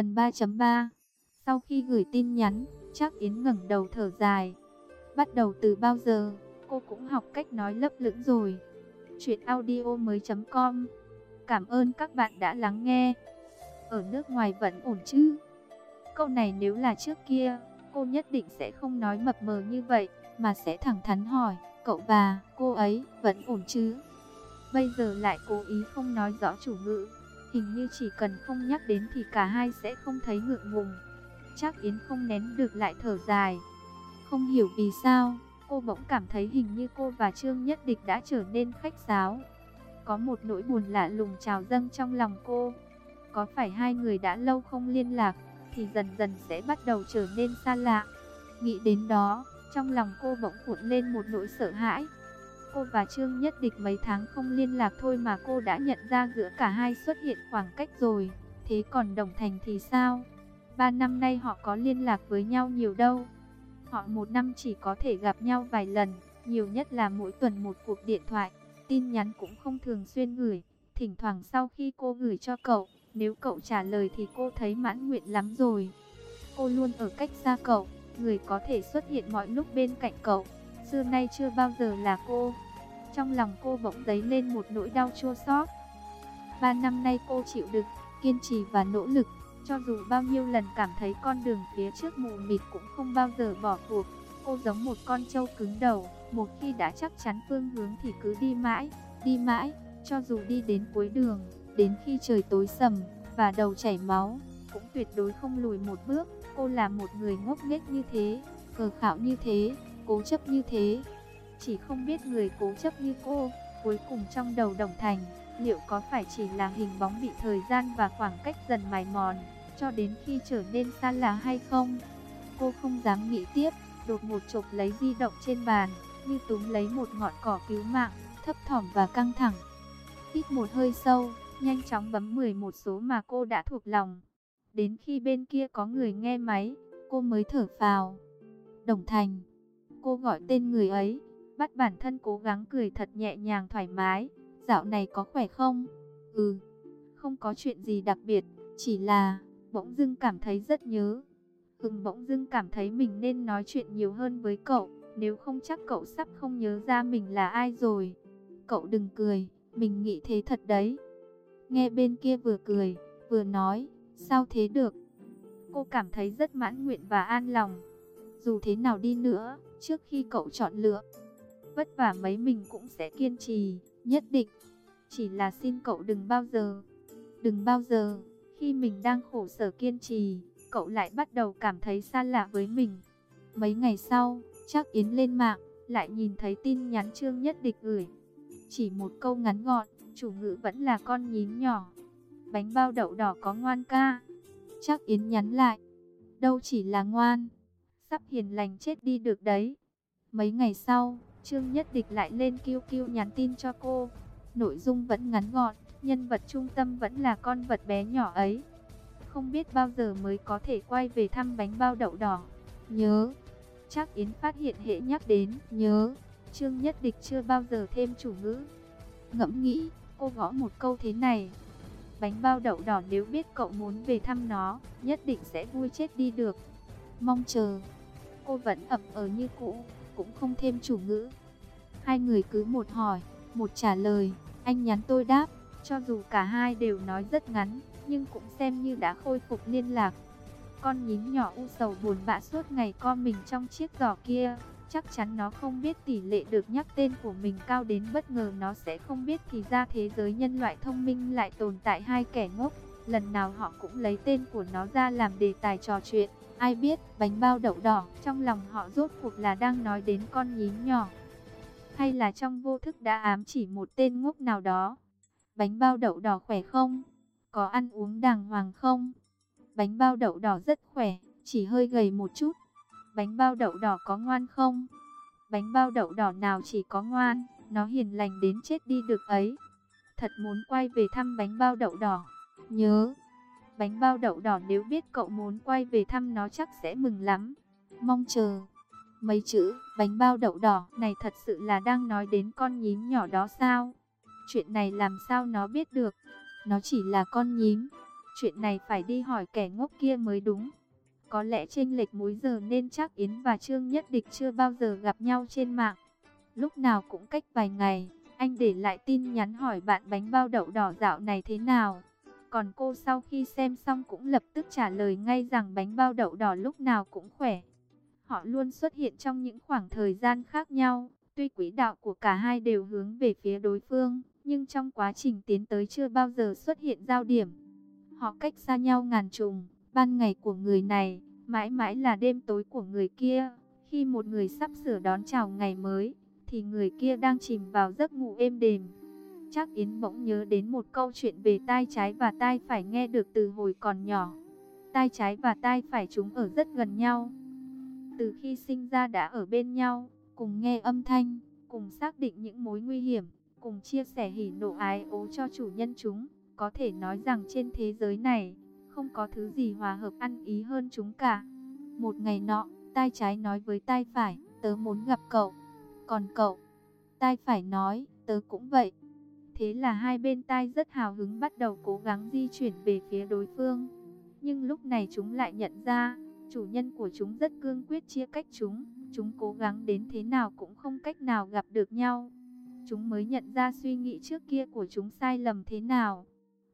Phần 3.3 Sau khi gửi tin nhắn, chắc Yến ngẩng đầu thở dài. Bắt đầu từ bao giờ, cô cũng học cách nói lấp lửng rồi. Chuyện audio mới com Cảm ơn các bạn đã lắng nghe. Ở nước ngoài vẫn ổn chứ? Câu này nếu là trước kia, cô nhất định sẽ không nói mập mờ như vậy, mà sẽ thẳng thắn hỏi, cậu và cô ấy vẫn ổn chứ? Bây giờ lại cố ý không nói rõ chủ ngữ, hình như chỉ cần không nhắc đến thì cả hai sẽ không thấy ngượng ngùng. Chắc Yến không nén được lại thở dài. Không hiểu vì sao, cô bỗng cảm thấy hình như cô và Trương Nhất Địch đã trở nên khách sáo. Có một nỗi buồn lạ lùng trào dâng trong lòng cô. Có phải hai người đã lâu không liên lạc, thì dần dần sẽ bắt đầu trở nên xa lạ. Nghĩ đến đó, trong lòng cô bỗng cuộn lên một nỗi sợ hãi. Cô và Trương Nhất Địch mấy tháng không liên lạc thôi mà cô đã nhận ra giữa cả hai xuất hiện khoảng cách rồi. Thế còn Đồng Thành thì sao? Ba năm nay họ có liên lạc với nhau nhiều đâu. Họ một năm chỉ có thể gặp nhau vài lần, nhiều nhất là mỗi tuần một cuộc điện thoại. Tin nhắn cũng không thường xuyên gửi, thỉnh thoảng sau khi cô gửi cho cậu, nếu cậu trả lời thì cô thấy mãn nguyện lắm rồi. Cô luôn ở cách xa cậu, người có thể xuất hiện mọi lúc bên cạnh cậu. Xưa nay chưa bao giờ là cô. Trong lòng cô bỗng dấy lên một nỗi đau chua xót. Ba năm nay cô chịu đựng, kiên trì và nỗ lực. Cho dù bao nhiêu lần cảm thấy con đường phía trước mù mịt cũng không bao giờ bỏ cuộc. Cô giống một con trâu cứng đầu, một khi đã chắc chắn phương hướng thì cứ đi mãi, đi mãi, cho dù đi đến cuối đường, đến khi trời tối sầm và đầu chảy máu, cũng tuyệt đối không lùi một bước. Cô là một người ngốc nghếch như thế, cờ khảo như thế, cố chấp như thế. Chỉ không biết người cố chấp như cô, cuối cùng trong đầu đồng thành, liệu có phải chỉ là hình bóng bị thời gian và khoảng cách dần mài mòn, cho đến khi trở nên xa lạ hay không? Cô không dám nghĩ tiếp, đột một chộp lấy di động trên bàn, như túm lấy một ngọn cỏ cứu mạng, thấp thỏm và căng thẳng. Hít một hơi sâu, nhanh chóng bấm 11 số mà cô đã thuộc lòng. Đến khi bên kia có người nghe máy, cô mới thở phào. Đồng Thành. Cô gọi tên người ấy, bắt bản thân cố gắng cười thật nhẹ nhàng thoải mái. Dạo này có khỏe không? Ừ, không có chuyện gì đặc biệt, chỉ là bỗng dưng cảm thấy rất nhớ. Hưng bỗng dưng cảm thấy mình nên nói chuyện nhiều hơn với cậu, nếu không chắc cậu sắp không nhớ ra mình là ai rồi. Cậu đừng cười, mình nghĩ thế thật đấy. Nghe bên kia vừa cười, vừa nói, sao thế được? Cô cảm thấy rất mãn nguyện và an lòng. Dù thế nào đi nữa, trước khi cậu chọn lựa, vất vả mấy mình cũng sẽ kiên trì, nhất định. Chỉ là xin cậu đừng bao giờ, đừng bao giờ, khi mình đang khổ sở kiên trì, cậu lại bắt đầu cảm thấy xa lạ với mình. Mấy ngày sau, chắc Yến lên mạng, lại nhìn thấy tin nhắn Trương Nhất Địch gửi. Chỉ một câu ngắn gọn, chủ ngữ vẫn là con nhím nhỏ. Bánh bao đậu đỏ có ngoan ca. Chắc Yến nhắn lại. Đâu chỉ là ngoan, sắp hiền lành chết đi được đấy. Mấy ngày sau, Trương Nhất Địch lại lên kêu kêu nhắn tin cho cô. Nội dung vẫn ngắn gọn, nhân vật trung tâm vẫn là con vật bé nhỏ ấy. Không biết bao giờ mới có thể quay về thăm bánh bao đậu đỏ. Nhớ, chắc Yến phát hiện hệ nhắc đến, nhớ, Trương Nhất Địch chưa bao giờ thêm chủ ngữ. Ngẫm nghĩ, cô gõ một câu thế này. Bánh bao đậu đỏ nếu biết cậu muốn về thăm nó, nhất định sẽ vui chết đi được. Mong chờ, cô vẫn ẩm ở như cũ, cũng không thêm chủ ngữ. Hai người cứ một hỏi, một trả lời, anh nhắn tôi đáp, cho dù cả hai đều nói rất ngắn, nhưng cũng xem như đã khôi phục liên lạc. Con nhím nhỏ u sầu buồn bã suốt ngày co mình trong chiếc giỏ kia, chắc chắn nó không biết tỷ lệ được nhắc tên của mình cao đến bất ngờ nó sẽ không biết thì ra thế giới nhân loại thông minh lại tồn tại hai kẻ ngốc. Lần nào họ cũng lấy tên của nó ra làm đề tài trò chuyện. Ai biết bánh bao đậu đỏ trong lòng họ rốt cuộc là đang nói đến con nhím nhỏ. Hay là trong vô thức đã ám chỉ một tên ngốc nào đó. Bánh bao đậu đỏ khỏe không? Có ăn uống đàng hoàng không? Bánh bao đậu đỏ rất khỏe, chỉ hơi gầy một chút. Bánh bao đậu đỏ có ngoan không? Bánh bao đậu đỏ nào chỉ có ngoan, nó hiền lành đến chết đi được ấy. Thật muốn quay về thăm bánh bao đậu đỏ. Nhớ, bánh bao đậu đỏ nếu biết cậu muốn quay về thăm nó chắc sẽ mừng lắm. Mong chờ. Mấy chữ bánh bao đậu đỏ này thật sự là đang nói đến con nhím nhỏ đó sao? Chuyện này làm sao nó biết được? Nó chỉ là con nhím. Chuyện này phải đi hỏi kẻ ngốc kia mới đúng. Có lẽ chênh lệch múi giờ nên chắc Yến và Trương Nhất Địch chưa bao giờ gặp nhau trên mạng. Lúc nào cũng cách vài ngày, anh để lại tin nhắn hỏi bạn bánh bao đậu đỏ dạo này thế nào. Còn cô sau khi xem xong cũng lập tức trả lời ngay rằng bánh bao đậu đỏ lúc nào cũng khỏe. Họ luôn xuất hiện trong những khoảng thời gian khác nhau, tuy quỹ đạo của cả hai đều hướng về phía đối phương, nhưng trong quá trình tiến tới chưa bao giờ xuất hiện giao điểm. Họ cách xa nhau ngàn trùng, ban ngày của người này, mãi mãi là đêm tối của người kia. Khi một người sắp sửa đón chào ngày mới, thì người kia đang chìm vào giấc ngủ êm đềm. Chắc Yến bỗng nhớ đến một câu chuyện về tai trái và tai phải nghe được từ hồi còn nhỏ. Tai trái và tai phải chúng ở rất gần nhau. Từ khi sinh ra đã ở bên nhau, cùng nghe âm thanh, cùng xác định những mối nguy hiểm, cùng chia sẻ hỉ nộ ái ố cho chủ nhân chúng. Có thể nói rằng trên thế giới này, không có thứ gì hòa hợp ăn ý hơn chúng cả. Một ngày nọ, tai trái nói với tai phải, tớ muốn gặp cậu. Còn cậu, tai phải nói, tớ cũng vậy. Thế là hai bên tai rất hào hứng bắt đầu cố gắng di chuyển về phía đối phương. Nhưng lúc này chúng lại nhận ra, chủ nhân của chúng rất cương quyết chia cách chúng. Chúng cố gắng đến thế nào cũng không cách nào gặp được nhau. Chúng mới nhận ra suy nghĩ trước kia của chúng sai lầm thế nào.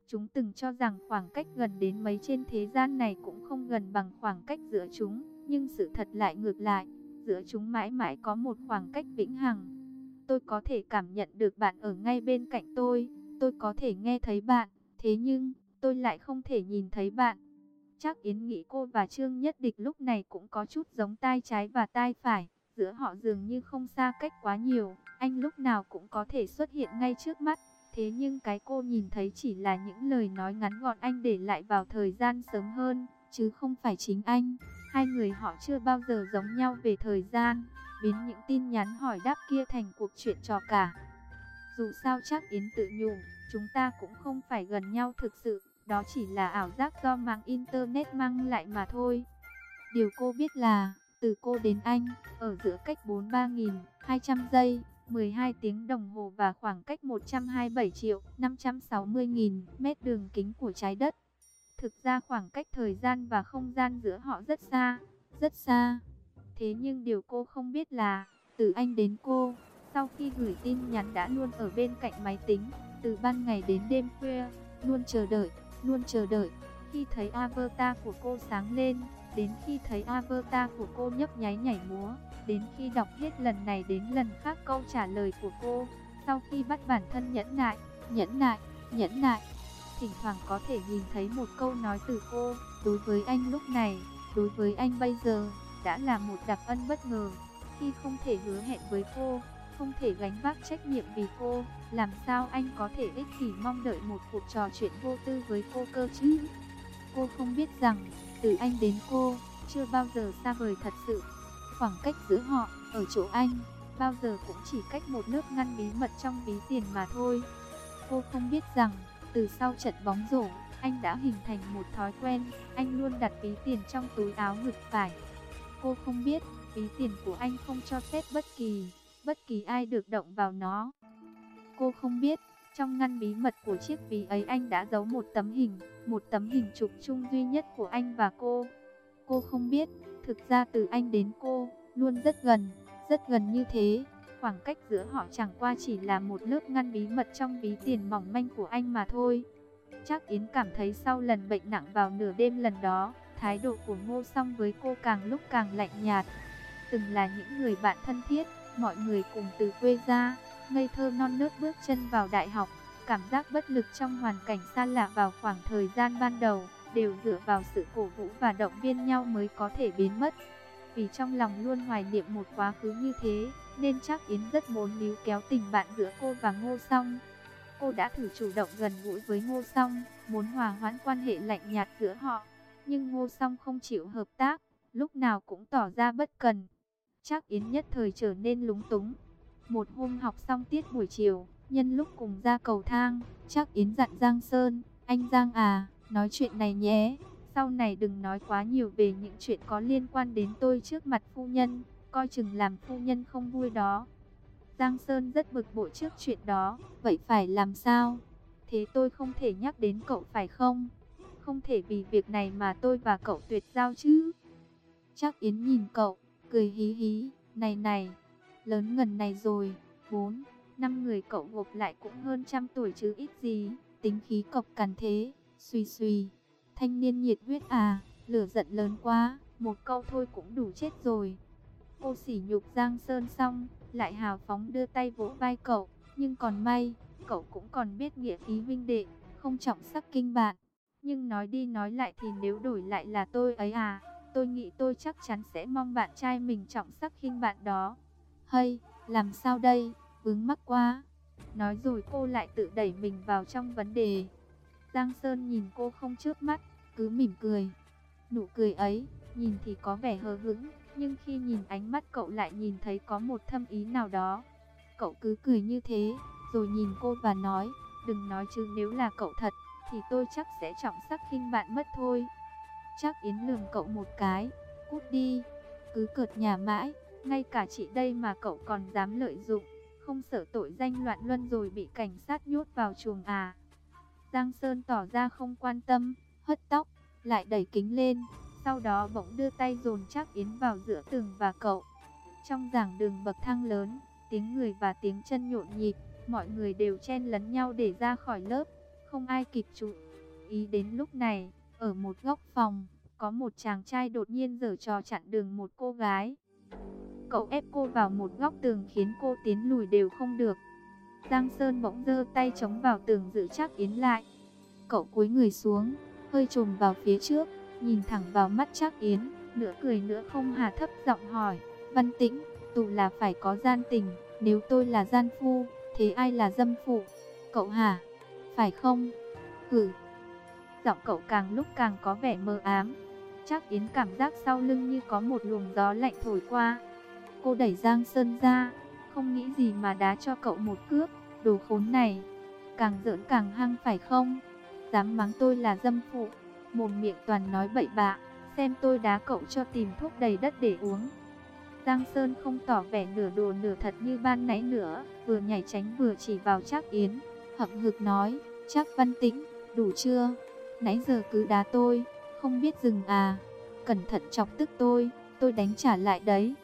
Chúng từng cho rằng khoảng cách gần đến mấy trên thế gian này cũng không gần bằng khoảng cách giữa chúng. Nhưng sự thật lại ngược lại, giữa chúng mãi mãi có một khoảng cách vĩnh hằng. Tôi có thể cảm nhận được bạn ở ngay bên cạnh tôi, tôi có thể nghe thấy bạn, thế nhưng tôi lại không thể nhìn thấy bạn. Chắc Yến nghĩ cô và Trương Nhất Địch lúc này cũng có chút giống tai trái và tai phải, giữa họ dường như không xa cách quá nhiều, anh lúc nào cũng có thể xuất hiện ngay trước mắt. Thế nhưng cái cô nhìn thấy chỉ là những lời nói ngắn gọn anh để lại vào thời gian sớm hơn, chứ không phải chính anh. Hai người họ chưa bao giờ giống nhau về thời gian, biến những tin nhắn hỏi đáp kia thành cuộc chuyện trò cả. Dù sao chắc Yến tự nhủ, chúng ta cũng không phải gần nhau thực sự, đó chỉ là ảo giác do mạng Internet mang lại mà thôi. Điều cô biết là, từ cô đến anh, ở giữa cách 43.200 giây, 12 tiếng đồng hồ và khoảng cách 127 triệu 560 nghìn mét đường kính của trái đất. Thực ra khoảng cách thời gian và không gian giữa họ rất xa, rất xa. Thế nhưng điều cô không biết là, từ anh đến cô, sau khi gửi tin nhắn đã luôn ở bên cạnh máy tính, từ ban ngày đến đêm khuya, luôn chờ đợi, luôn chờ đợi. Khi thấy avatar của cô sáng lên, đến khi thấy avatar của cô nhấp nháy nhảy múa, đến khi đọc hết lần này đến lần khác câu trả lời của cô, sau khi bắt bản thân nhẫn nại, nhẫn nại, nhẫn nại, thỉnh thoảng có thể nhìn thấy một câu nói từ cô, đối với anh lúc này, đối với anh bây giờ, đã là một đặc ân bất ngờ, khi không thể hứa hẹn với cô, không thể gánh vác trách nhiệm vì cô, làm sao anh có thể ích kỷ mong đợi một cuộc trò chuyện vô tư với cô cơ chứ? Cô không biết rằng, từ anh đến cô, chưa bao giờ xa vời thật sự. Khoảng cách giữa họ, ở chỗ anh, bao giờ cũng chỉ cách một lớp ngăn bí mật trong ví tiền mà thôi. Cô không biết rằng, từ sau trận bóng rổ, anh đã hình thành một thói quen, anh luôn đặt ví tiền trong túi áo ngực phải. Cô không biết, ví tiền của anh không cho phép bất kỳ, bất kỳ ai được động vào nó. Cô không biết, trong ngăn bí mật của chiếc ví ấy anh đã giấu một tấm hình, một tấm hình chụp chung duy nhất của anh và cô. Cô không biết, thực ra từ anh đến cô, luôn rất gần, rất gần như thế. Khoảng cách giữa họ chẳng qua chỉ là một lớp ngăn bí mật trong ví tiền mỏng manh của anh mà thôi. Chắc Yến cảm thấy sau lần bệnh nặng vào nửa đêm lần đó, thái độ của Ngô Song với cô càng lúc càng lạnh nhạt. Từng là những người bạn thân thiết, mọi người cùng từ quê ra, ngây thơ non nớt bước chân vào đại học, cảm giác bất lực trong hoàn cảnh xa lạ vào khoảng thời gian ban đầu, đều dựa vào sự cổ vũ và động viên nhau mới có thể biến mất. Vì trong lòng luôn hoài niệm một quá khứ như thế, nên chắc Yến rất muốn níu kéo tình bạn giữa cô và Ngô Song. Cô đã thử chủ động gần gũi với Ngô Song, muốn hòa hoãn quan hệ lạnh nhạt giữa họ, nhưng Ngô Song không chịu hợp tác, lúc nào cũng tỏ ra bất cần. Trác Yến nhất thời trở nên lúng túng. Một hôm học xong tiết buổi chiều, nhân lúc cùng ra cầu thang, Trác Yến dặn Giang Sơn, anh Giang à, nói chuyện này nhé, sau này đừng nói quá nhiều về những chuyện có liên quan đến tôi trước mặt phu nhân, coi chừng làm phu nhân không vui đó. Giang Sơn rất bực bội trước chuyện đó, vậy phải làm sao? Thế tôi không thể nhắc đến cậu phải không? Không thể vì việc này mà tôi và cậu tuyệt giao chứ. Chắc Yến nhìn cậu, cười hí hí, này này, lớn ngần này rồi, bốn, năm người cậu gộp lại cũng hơn trăm tuổi chứ ít gì, tính khí cộc cằn thế, suy suy, thanh niên nhiệt huyết à, lửa giận lớn quá, một câu thôi cũng đủ chết rồi. Cô sỉ nhục Giang Sơn xong, lại hào phóng đưa tay vỗ vai cậu, nhưng còn may, cậu cũng còn biết nghĩa ý vinh đệ, không trọng sắc kinh bạn. Nhưng nói đi nói lại thì nếu đổi lại là tôi ấy à, tôi nghĩ tôi chắc chắn sẽ mong bạn trai mình trọng sắc khinh bạn đó. Hay, làm sao đây, vướng mắc quá. Nói rồi cô lại tự đẩy mình vào trong vấn đề. Giang Sơn nhìn cô không trước mắt, cứ mỉm cười. Nụ cười ấy, nhìn thì có vẻ hờ hững, nhưng khi nhìn ánh mắt cậu lại nhìn thấy có một thâm ý nào đó. Cậu cứ cười như thế, rồi nhìn cô và nói, đừng nói chứ nếu là cậu thật, thì tôi chắc sẽ trọng sắc khinh bạn mất thôi. Chắc Yến lườm cậu một cái, cút đi, cứ cợt nhà mãi, ngay cả chị đây mà cậu còn dám lợi dụng, không sợ tội danh loạn luân rồi bị cảnh sát nhốt vào chuồng à. Giang Sơn tỏ ra không quan tâm, hất tóc, lại đẩy kính lên, sau đó bỗng đưa tay dồn chắc Yến vào giữa tường và cậu. Trong giảng đường bậc thang lớn, tiếng người và tiếng chân nhộn nhịp, mọi người đều chen lấn nhau để ra khỏi lớp, không ai kịp chú ý đến lúc này, ở một góc phòng, có một chàng trai đột nhiên giở trò chặn đường một cô gái. Cậu ép cô vào một góc tường khiến cô tiến lùi đều không được. Giang Sơn bỗng giơ tay chống vào tường giữ chắc Yến lại. Cậu cúi người xuống, hơi trồm vào phía trước, nhìn thẳng vào mắt chắc Yến, nửa cười nửa không hà thấp giọng hỏi, Văn Tĩnh, tù là phải có gian tình, nếu tôi là gian phu, thế ai là dâm phụ? Cậu hả? Phải không? Hừ. Giọng cậu càng lúc càng có vẻ mờ ám. Chắc Yến cảm giác sau lưng như có một luồng gió lạnh thổi qua. Cô đẩy Giang Sơn ra, không nghĩ gì mà đá cho cậu một cước, đồ khốn này. Càng giỡn càng hăng phải không? Dám mắng tôi là dâm phụ, mồm miệng toàn nói bậy bạ, xem tôi đá cậu cho tìm thuốc đầy đất để uống. Giang Sơn không tỏ vẻ nửa đồ nửa thật như ban nãy nữa, vừa nhảy tránh vừa chỉ vào Trác Yến, hậm hực nói, chắc Văn Tĩnh, đủ chưa? Nãy giờ cứ đá tôi, không biết dừng à? Cẩn thận chọc tức tôi, tôi đánh trả lại đấy.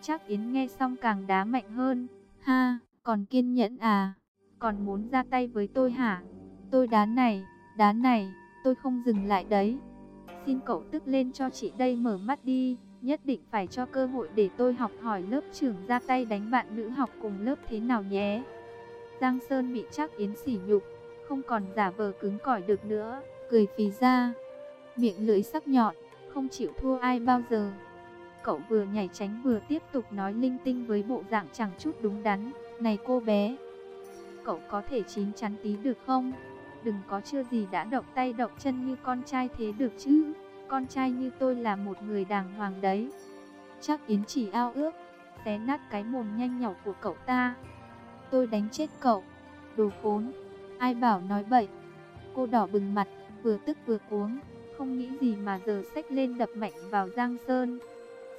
Trác Yến nghe xong càng đá mạnh hơn, ha, còn kiên nhẫn à? Còn muốn ra tay với tôi hả? Tôi đá này, đá này, tôi không dừng lại đấy. Xin cậu tức lên cho chị đây mở mắt đi nhất định phải cho cơ hội để tôi học hỏi lớp trưởng ra tay đánh bạn nữ học cùng lớp thế nào nhé. Giang Sơn bị chắc yến sỉ nhục, không còn giả vờ cứng cỏi được nữa, cười phì ra, miệng lưỡi sắc nhọn, không chịu thua ai bao giờ. Cậu vừa nhảy tránh vừa tiếp tục nói linh tinh với bộ dạng chẳng chút đúng đắn, này cô bé, cậu có thể chín chắn tí được không? Đừng có chưa gì đã động tay động chân như con trai thế được chứ con trai như tôi là một người đàng hoàng đấy. Chắc Yến chỉ ao ước, xé nát cái mồm nhanh nhỏ của cậu ta. Tôi đánh chết cậu, đồ khốn, ai bảo nói bậy. Cô đỏ bừng mặt, vừa tức vừa cuống, không nghĩ gì mà giờ xách lên đập mạnh vào Giang Sơn.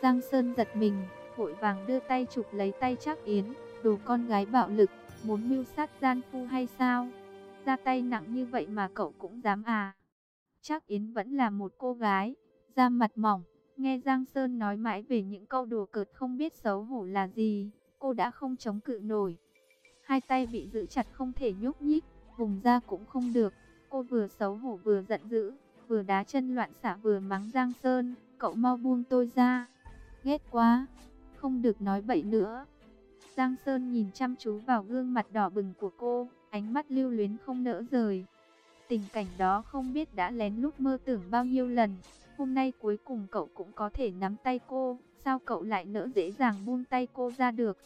Giang Sơn giật mình, vội vàng đưa tay chụp lấy tay chắc Yến, đồ con gái bạo lực, muốn mưu sát gian phu hay sao? Ra tay nặng như vậy mà cậu cũng dám à? Chắc Yến vẫn là một cô gái, da mặt mỏng, nghe Giang Sơn nói mãi về những câu đùa cợt không biết xấu hổ là gì, cô đã không chống cự nổi. Hai tay bị giữ chặt không thể nhúc nhích, vùng ra cũng không được, cô vừa xấu hổ vừa giận dữ, vừa đá chân loạn xả vừa mắng Giang Sơn, cậu mau buông tôi ra. Ghét quá, không được nói bậy nữa. Giang Sơn nhìn chăm chú vào gương mặt đỏ bừng của cô, ánh mắt lưu luyến không nỡ rời. Tình cảnh đó không biết đã lén lút mơ tưởng bao nhiêu lần. Hôm nay cuối cùng cậu cũng có thể nắm tay cô. Sao cậu lại nỡ dễ dàng buông tay cô ra được?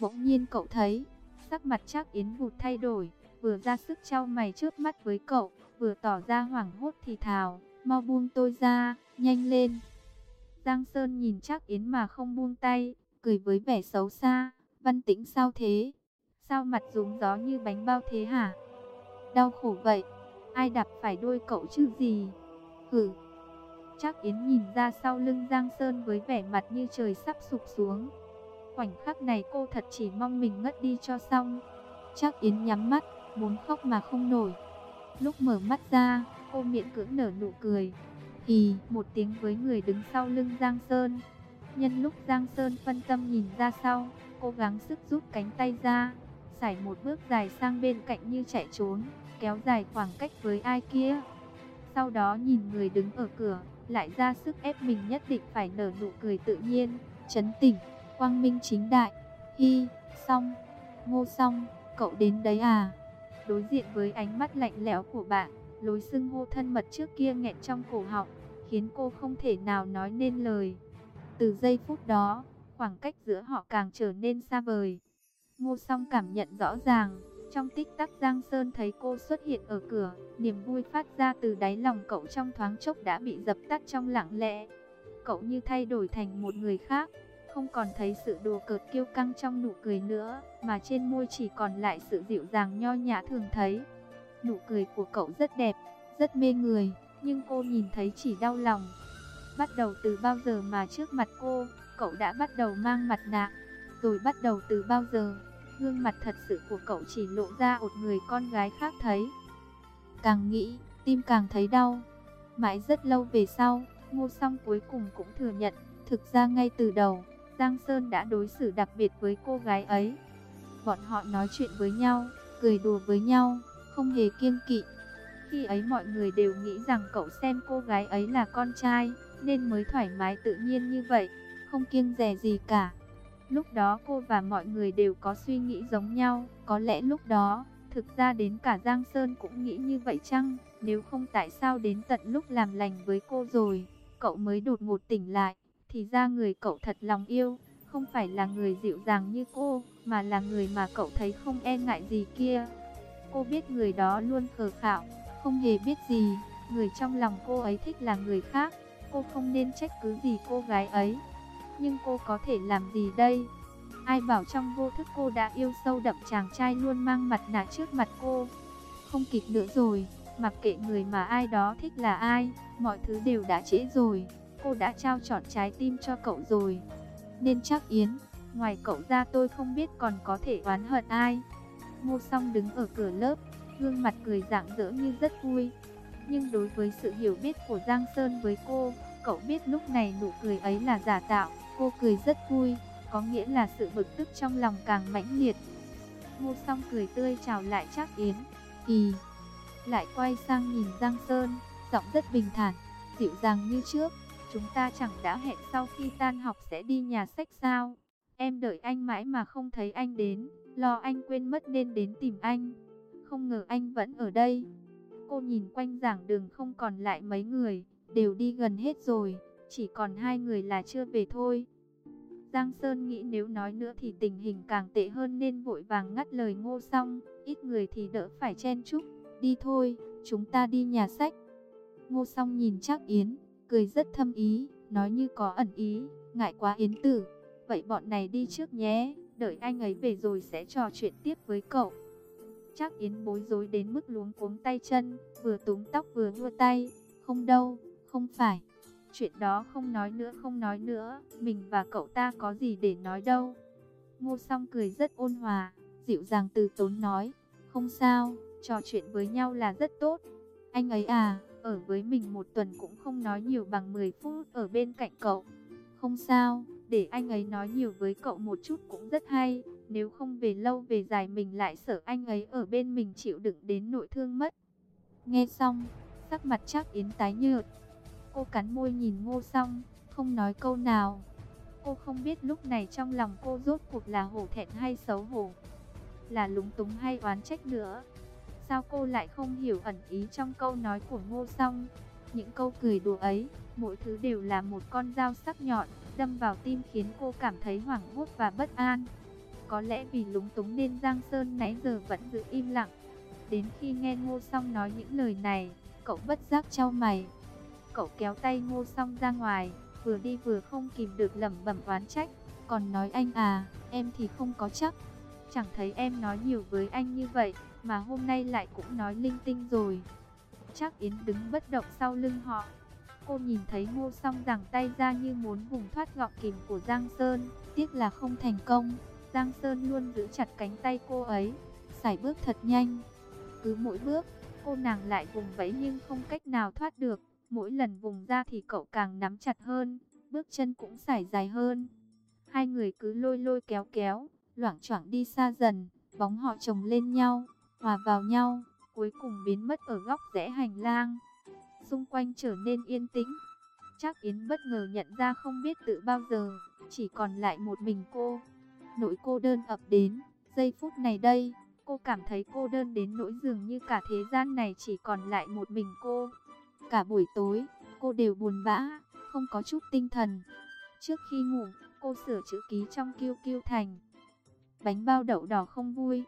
Bỗng nhiên cậu thấy, sắc mặt chắc Yến vụt thay đổi. Vừa ra sức trao mày trước mắt với cậu, vừa tỏ ra hoảng hốt thì thào. Mau buông tôi ra, nhanh lên. Giang Sơn nhìn chắc Yến mà không buông tay, cười với vẻ xấu xa. Văn tĩnh sao thế? Sao mặt rúng gió như bánh bao thế hả? Đau khổ vậy. Ai đạp phải đôi cậu chứ gì? Hử! Chắc Yến nhìn ra sau lưng Giang Sơn với vẻ mặt như trời sắp sụp xuống. Khoảnh khắc này cô thật chỉ mong mình ngất đi cho xong. Chắc Yến nhắm mắt, muốn khóc mà không nổi. Lúc mở mắt ra, cô miệng cưỡng nở nụ cười. Hì, một tiếng với người đứng sau lưng Giang Sơn. Nhân lúc Giang Sơn phân tâm nhìn ra sau, cố gắng sức rút cánh tay ra, sải một bước dài sang bên cạnh như chạy trốn, kéo dài khoảng cách với ai kia. Sau đó nhìn người đứng ở cửa, lại ra sức ép mình nhất định phải nở nụ cười tự nhiên, chấn tỉnh, quang minh chính đại. Hi, xong, ngô xong, cậu đến đấy à? Đối diện với ánh mắt lạnh lẽo của bạn, lối xưng hô thân mật trước kia nghẹn trong cổ họng, khiến cô không thể nào nói nên lời. Từ giây phút đó, khoảng cách giữa họ càng trở nên xa vời. Ngô song cảm nhận rõ ràng, trong tích tắc Giang Sơn thấy cô xuất hiện ở cửa, niềm vui phát ra từ đáy lòng cậu trong thoáng chốc đã bị dập tắt trong lặng lẽ. Cậu như thay đổi thành một người khác, không còn thấy sự đùa cợt kiêu căng trong nụ cười nữa, mà trên môi chỉ còn lại sự dịu dàng nho nhã thường thấy. Nụ cười của cậu rất đẹp, rất mê người, nhưng cô nhìn thấy chỉ đau lòng. Bắt đầu từ bao giờ mà trước mặt cô, cậu đã bắt đầu mang mặt nạ, rồi bắt đầu từ bao giờ, gương mặt thật sự của cậu chỉ lộ ra một người con gái khác thấy. Càng nghĩ, tim càng thấy đau. Mãi rất lâu về sau, Ngô Song cuối cùng cũng thừa nhận, thực ra ngay từ đầu, Giang Sơn đã đối xử đặc biệt với cô gái ấy. Bọn họ nói chuyện với nhau, cười đùa với nhau, không hề kiêng kỵ. Khi ấy mọi người đều nghĩ rằng cậu xem cô gái ấy là con trai, nên mới thoải mái tự nhiên như vậy, không kiêng dè gì cả. Lúc đó cô và mọi người đều có suy nghĩ giống nhau, có lẽ lúc đó, thực ra đến cả Giang Sơn cũng nghĩ như vậy chăng? Nếu không tại sao đến tận lúc làm lành với cô rồi, cậu mới đột ngột tỉnh lại, thì ra người cậu thật lòng yêu, không phải là người dịu dàng như cô, mà là người mà cậu thấy không e ngại gì kia. Cô biết người đó luôn khờ khạo, không hề biết gì, người trong lòng cô ấy thích là người khác, cô không nên trách cứ gì cô gái ấy. Nhưng cô có thể làm gì đây? Ai bảo trong vô thức cô đã yêu sâu đậm chàng trai luôn mang mặt nạ trước mặt cô. Không kịp nữa rồi, mặc kệ người mà ai đó thích là ai, mọi thứ đều đã trễ rồi. Cô đã trao trọn trái tim cho cậu rồi. Nên chắc Yến, ngoài cậu ra tôi không biết còn có thể oán hận ai. Ngô song đứng ở cửa lớp, gương mặt cười rạng rỡ như rất vui. Nhưng đối với sự hiểu biết của Giang Sơn với cô, cậu biết lúc này nụ cười ấy là giả tạo. Cô cười rất vui, có nghĩa là sự bực tức trong lòng càng mãnh liệt. Ngô song cười tươi chào lại chắc Yến. Ý, lại quay sang nhìn Giang Sơn, giọng rất bình thản, dịu dàng như trước. Chúng ta chẳng đã hẹn sau khi tan học sẽ đi nhà sách sao? Em đợi anh mãi mà không thấy anh đến, lo anh quên mất nên đến tìm anh. Không ngờ anh vẫn ở đây. Cô nhìn quanh giảng đường không còn lại mấy người, đều đi gần hết rồi, chỉ còn hai người là chưa về thôi. Giang Sơn nghĩ nếu nói nữa thì tình hình càng tệ hơn nên vội vàng ngắt lời ngô xong, ít người thì đỡ phải chen chúc, đi thôi, chúng ta đi nhà sách. Ngô song nhìn chắc Yến, cười rất thâm ý, nói như có ẩn ý, ngại quá Yến tử, vậy bọn này đi trước nhé, đợi anh ấy về rồi sẽ trò chuyện tiếp với cậu. Chắc Yến bối rối đến mức luống cuống tay chân, vừa túm tóc vừa vua tay, không đâu, không phải. Chuyện đó không nói nữa không nói nữa, mình và cậu ta có gì để nói đâu. Ngô song cười rất ôn hòa, dịu dàng từ tốn nói, không sao, trò chuyện với nhau là rất tốt. Anh ấy à, ở với mình một tuần cũng không nói nhiều bằng 10 phút ở bên cạnh cậu. Không sao, để anh ấy nói nhiều với cậu một chút cũng rất hay, nếu không về lâu về dài mình lại sợ anh ấy ở bên mình chịu đựng đến nội thương mất. Nghe xong, sắc mặt chắc Yến tái nhợt, Cô cắn môi nhìn ngô xong, không nói câu nào. Cô không biết lúc này trong lòng cô rốt cuộc là hổ thẹn hay xấu hổ. Là lúng túng hay oán trách nữa. Sao cô lại không hiểu ẩn ý trong câu nói của ngô Song? Những câu cười đùa ấy, mỗi thứ đều là một con dao sắc nhọn, đâm vào tim khiến cô cảm thấy hoảng hốt và bất an. Có lẽ vì lúng túng nên Giang Sơn nãy giờ vẫn giữ im lặng. Đến khi nghe Ngô Song nói những lời này, cậu bất giác trao mày, Cậu kéo tay ngô Song ra ngoài, vừa đi vừa không kìm được lẩm bẩm oán trách. Còn nói anh à, em thì không có chắc. Chẳng thấy em nói nhiều với anh như vậy, mà hôm nay lại cũng nói linh tinh rồi. Chắc Yến đứng bất động sau lưng họ. Cô nhìn thấy ngô song giằng tay ra như muốn vùng thoát gọng kìm của Giang Sơn. Tiếc là không thành công. Giang Sơn luôn giữ chặt cánh tay cô ấy. Sải bước thật nhanh. Cứ mỗi bước, Cô nàng lại vùng vẫy nhưng không cách nào thoát được. Mỗi lần vùng ra thì cậu càng nắm chặt hơn, bước chân cũng sải dài hơn. Hai người cứ lôi lôi kéo kéo, loảng choảng đi xa dần, bóng họ chồng lên nhau, hòa vào nhau, cuối cùng biến mất ở góc rẽ hành lang. Xung quanh trở nên yên tĩnh. Chắc Yến bất ngờ nhận ra không biết tự bao giờ, chỉ còn lại một mình cô. Nỗi cô đơn ập đến, giây phút này đây, cô cảm thấy cô đơn đến nỗi dường như cả thế gian này chỉ còn lại một mình cô. Cả buổi tối, cô đều buồn bã, không có chút tinh thần. Trước khi ngủ, cô sửa chữ ký trong kiêu kiêu thành. Bánh bao đậu đỏ không vui.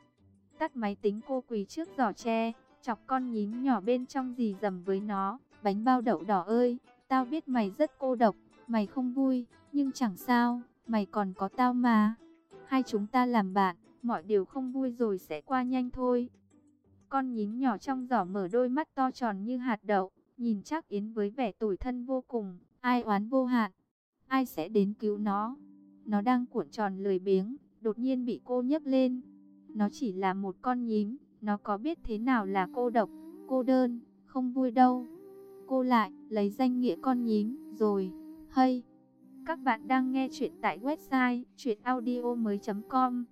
Tắt máy tính cô quỳ trước giỏ tre, chọc con nhím nhỏ bên trong gì dầm với nó. Bánh bao đậu đỏ ơi, tao biết mày rất cô độc, mày không vui, nhưng chẳng sao, mày còn có tao mà. Hai chúng ta làm bạn, mọi điều không vui rồi sẽ qua nhanh thôi. Con nhím nhỏ trong giỏ mở đôi mắt to tròn như hạt đậu, nhìn chắc Yến với vẻ tủi thân vô cùng, ai oán vô hạn, ai sẽ đến cứu nó. Nó đang cuộn tròn lười biếng, đột nhiên bị cô nhấc lên. Nó chỉ là một con nhím, nó có biết thế nào là cô độc, cô đơn, không vui đâu. Cô lại lấy danh nghĩa con nhím, rồi, hay. Các bạn đang nghe chuyện tại website chuyenaudio.com